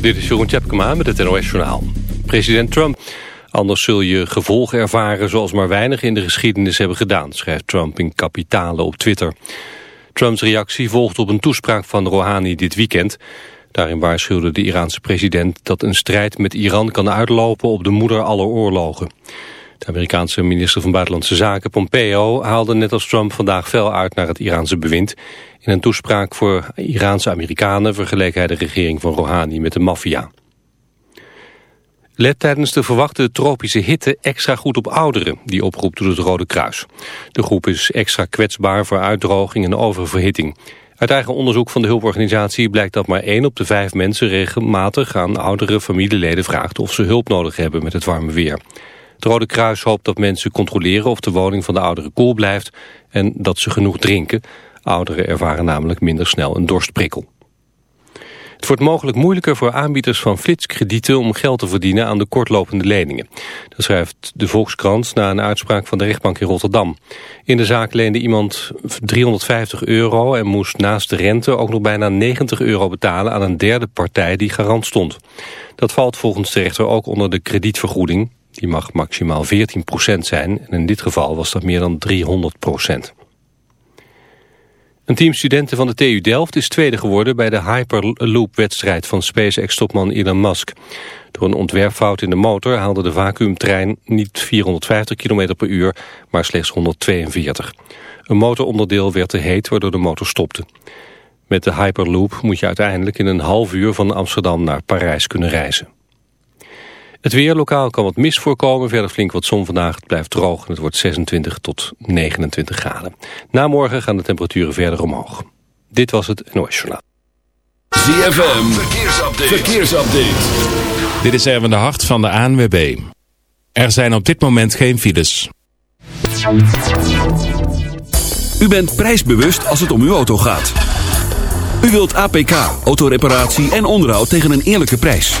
Dit is Jeroen Tjepkema met het NOS Journaal. President Trump, anders zul je gevolgen ervaren zoals maar weinig in de geschiedenis hebben gedaan, schrijft Trump in kapitalen op Twitter. Trumps reactie volgt op een toespraak van Rouhani dit weekend. Daarin waarschuwde de Iraanse president dat een strijd met Iran kan uitlopen op de moeder aller oorlogen. De Amerikaanse minister van Buitenlandse Zaken Pompeo haalde net als Trump vandaag fel uit naar het Iraanse bewind. In een toespraak voor Iraanse Amerikanen vergeleek hij de regering van Rouhani met de maffia. Let tijdens de verwachte tropische hitte extra goed op ouderen, die oproept door het Rode Kruis. De groep is extra kwetsbaar voor uitdroging en oververhitting. Uit eigen onderzoek van de hulporganisatie blijkt dat maar 1 op de 5 mensen regelmatig aan oudere familieleden vraagt of ze hulp nodig hebben met het warme weer. Het Rode Kruis hoopt dat mensen controleren of de woning van de ouderen koel blijft en dat ze genoeg drinken. Ouderen ervaren namelijk minder snel een dorstprikkel. Het wordt mogelijk moeilijker voor aanbieders van flitskredieten om geld te verdienen aan de kortlopende leningen. Dat schrijft de Volkskrant na een uitspraak van de rechtbank in Rotterdam. In de zaak leende iemand 350 euro en moest naast de rente ook nog bijna 90 euro betalen aan een derde partij die garant stond. Dat valt volgens de rechter ook onder de kredietvergoeding. Die mag maximaal 14% zijn en in dit geval was dat meer dan 300%. Een team studenten van de TU Delft is tweede geworden bij de Hyperloop-wedstrijd van SpaceX-topman Elon Musk. Door een ontwerpfout in de motor haalde de vacuümtrein niet 450 km per uur, maar slechts 142. Een motoronderdeel werd te heet, waardoor de motor stopte. Met de Hyperloop moet je uiteindelijk in een half uur van Amsterdam naar Parijs kunnen reizen. Het weer lokaal kan wat mist voorkomen. Verder flink wat zon vandaag. Het blijft droog en het wordt 26 tot 29 graden. Na morgen gaan de temperaturen verder omhoog. Dit was het NOS Journaal. ZFM, verkeersupdate. verkeersupdate. Dit is Erwin de Hart van de ANWB. Er zijn op dit moment geen files. U bent prijsbewust als het om uw auto gaat. U wilt APK, autoreparatie en onderhoud tegen een eerlijke prijs.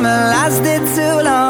summer lasted too long.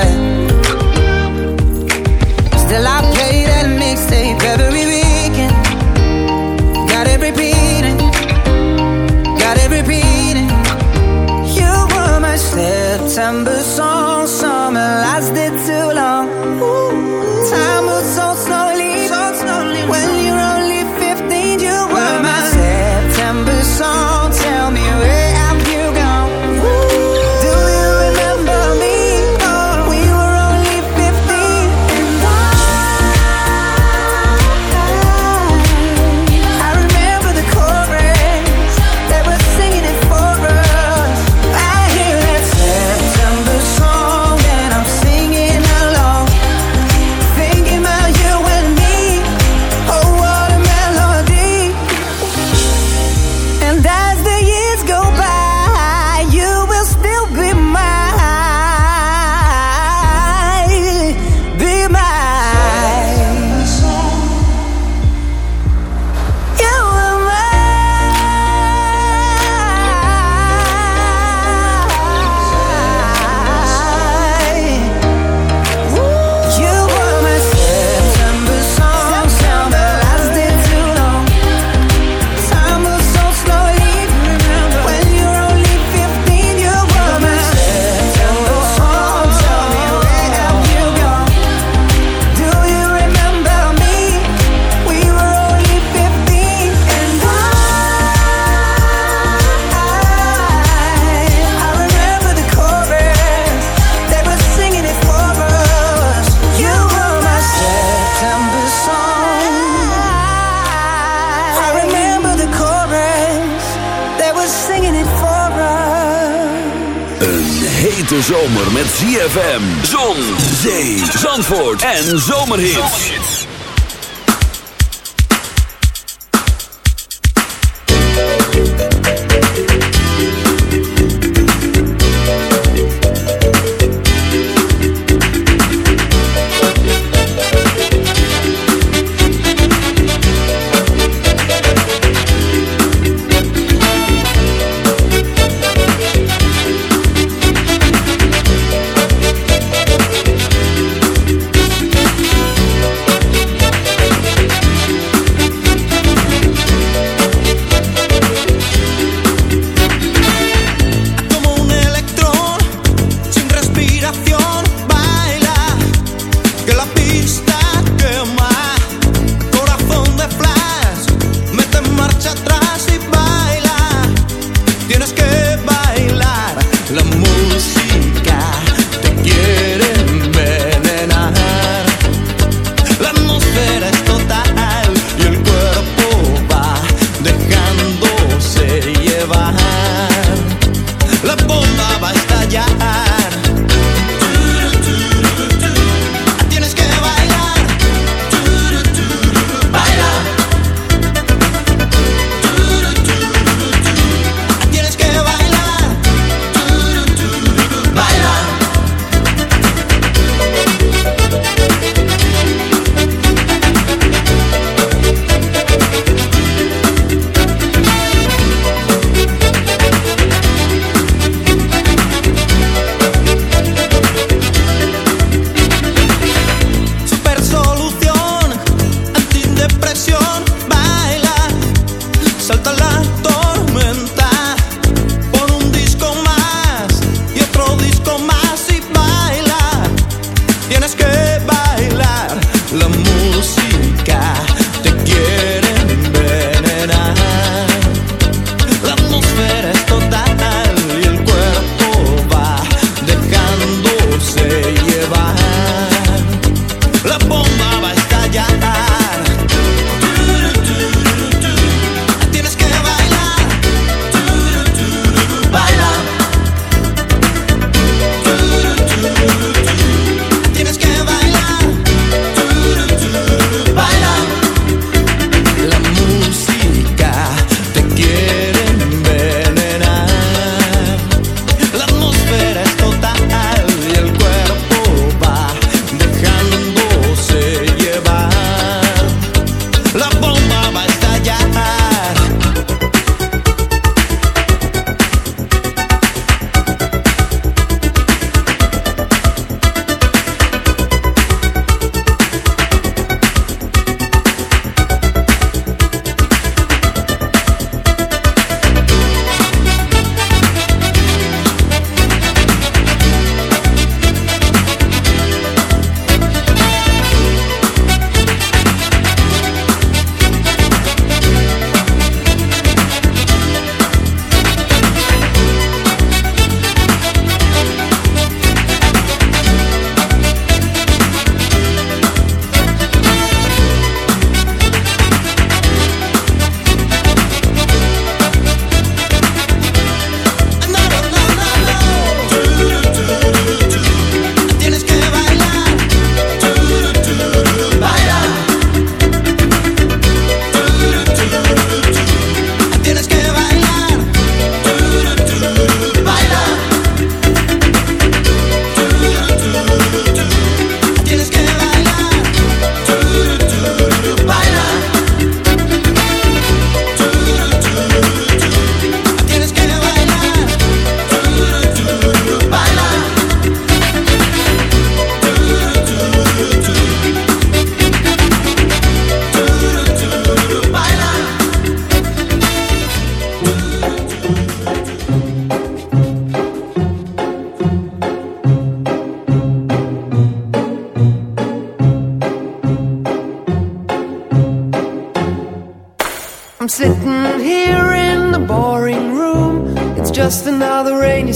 September song. So. zo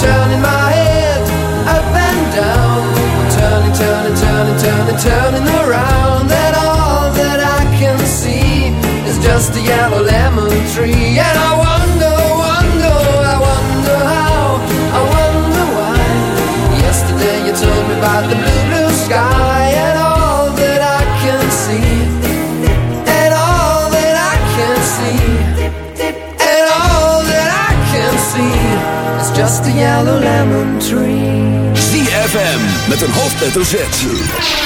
Turning my head up and down. I'm turning, turning, turning, turning, turning around, and all that I can see is just a yellow lemon tree. And I a yellow lemon tree. ZFM met een hoofdletter Z.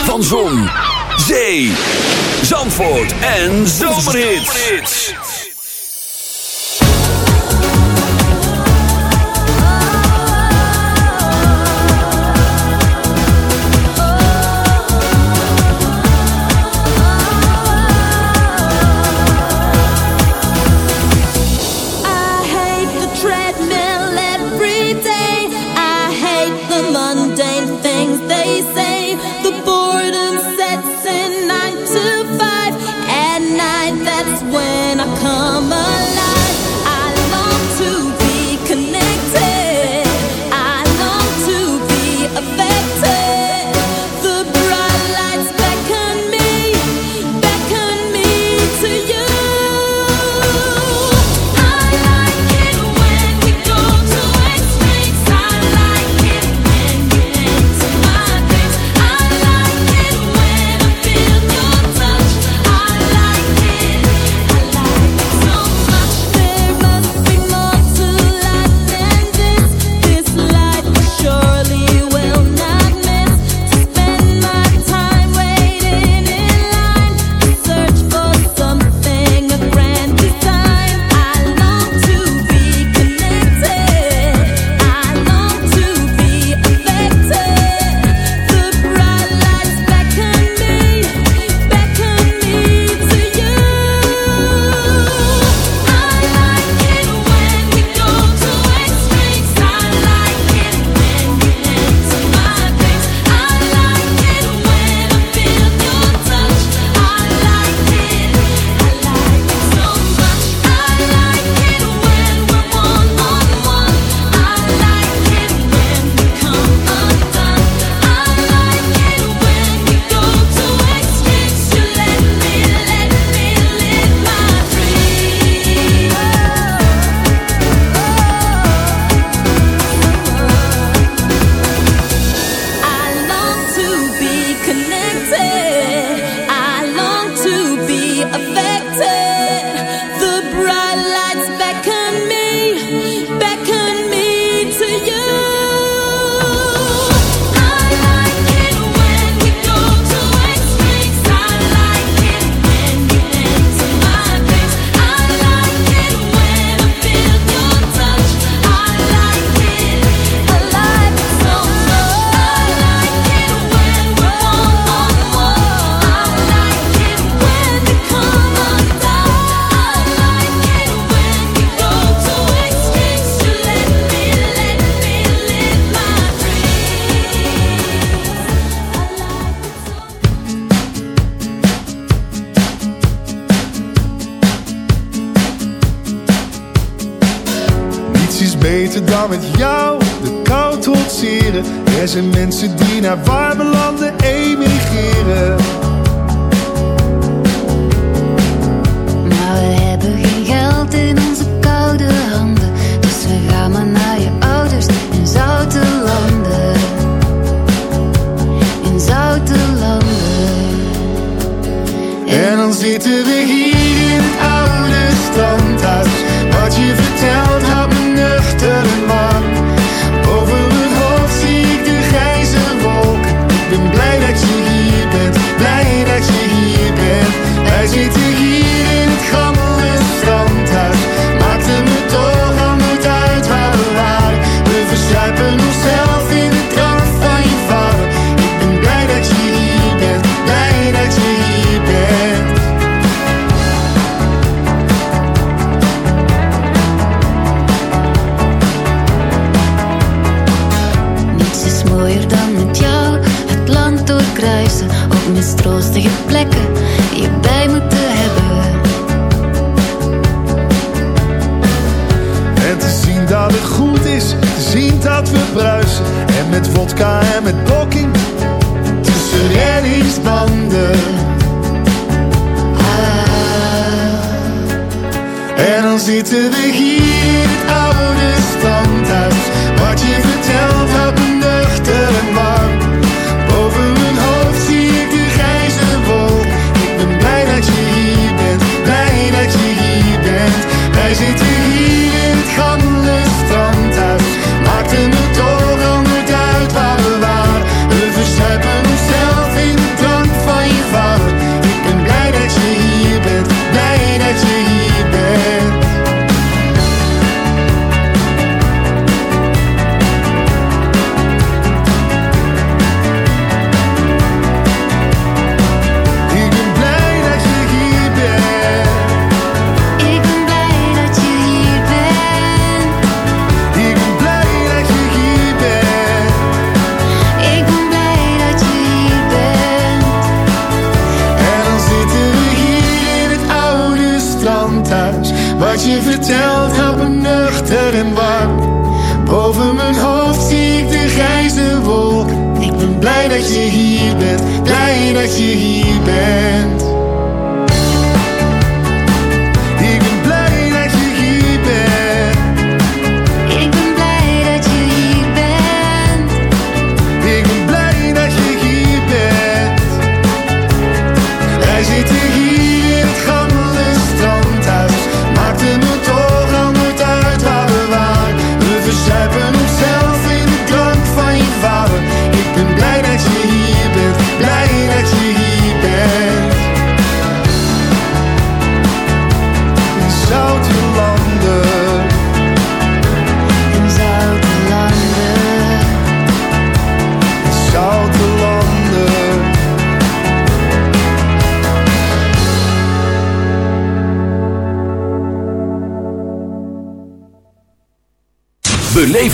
Van Zon, Zee, Zandvoort en Zomerhits.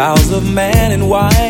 vows of man and wife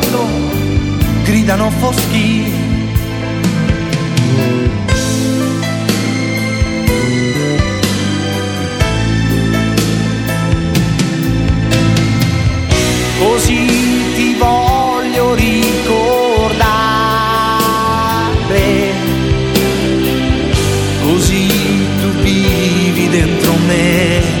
gridano foschie così ti voglio ricordare, così tu vivi dentro me,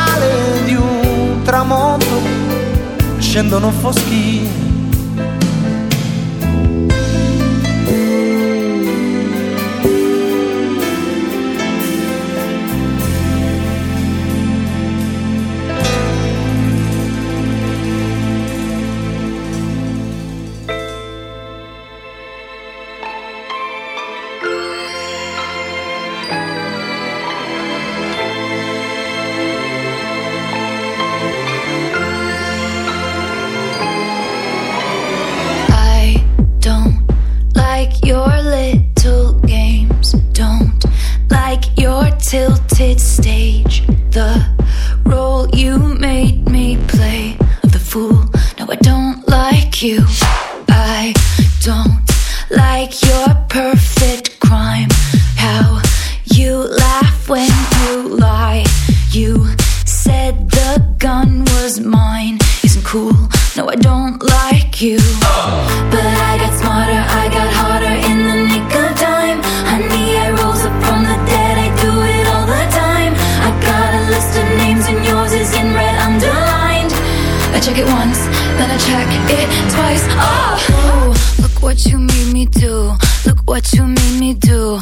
scendono foschi. What you made me do.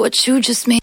what you just made.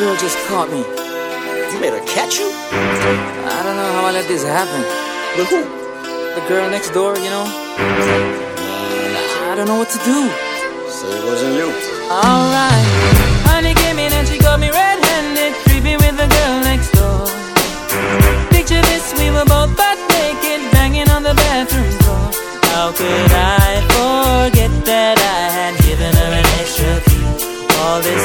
girl just caught me. You made her catch you? I don't know how I let this happen. But who? The girl next door, you know? I don't know what to do. So it wasn't you. Alright. Honey came in and she got me red handed, creeping with the girl next door. Picture this, we were both butt naked, banging on the bathroom floor. How could I forget that I had given her an extra key? All this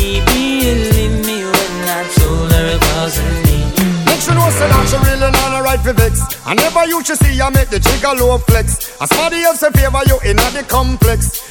Sure know say that she really not a right for vex. I never you should see I make the trigger low flex. As somebody else in favor you in the complex.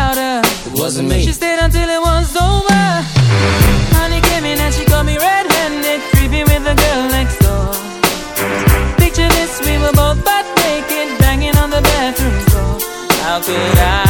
louder. Wasn't me. She stayed until it was over. Honey came in and she caught me red-handed, creepy with the girl next door. Picture this, we were both butt naked, banging on the bathroom floor. How could I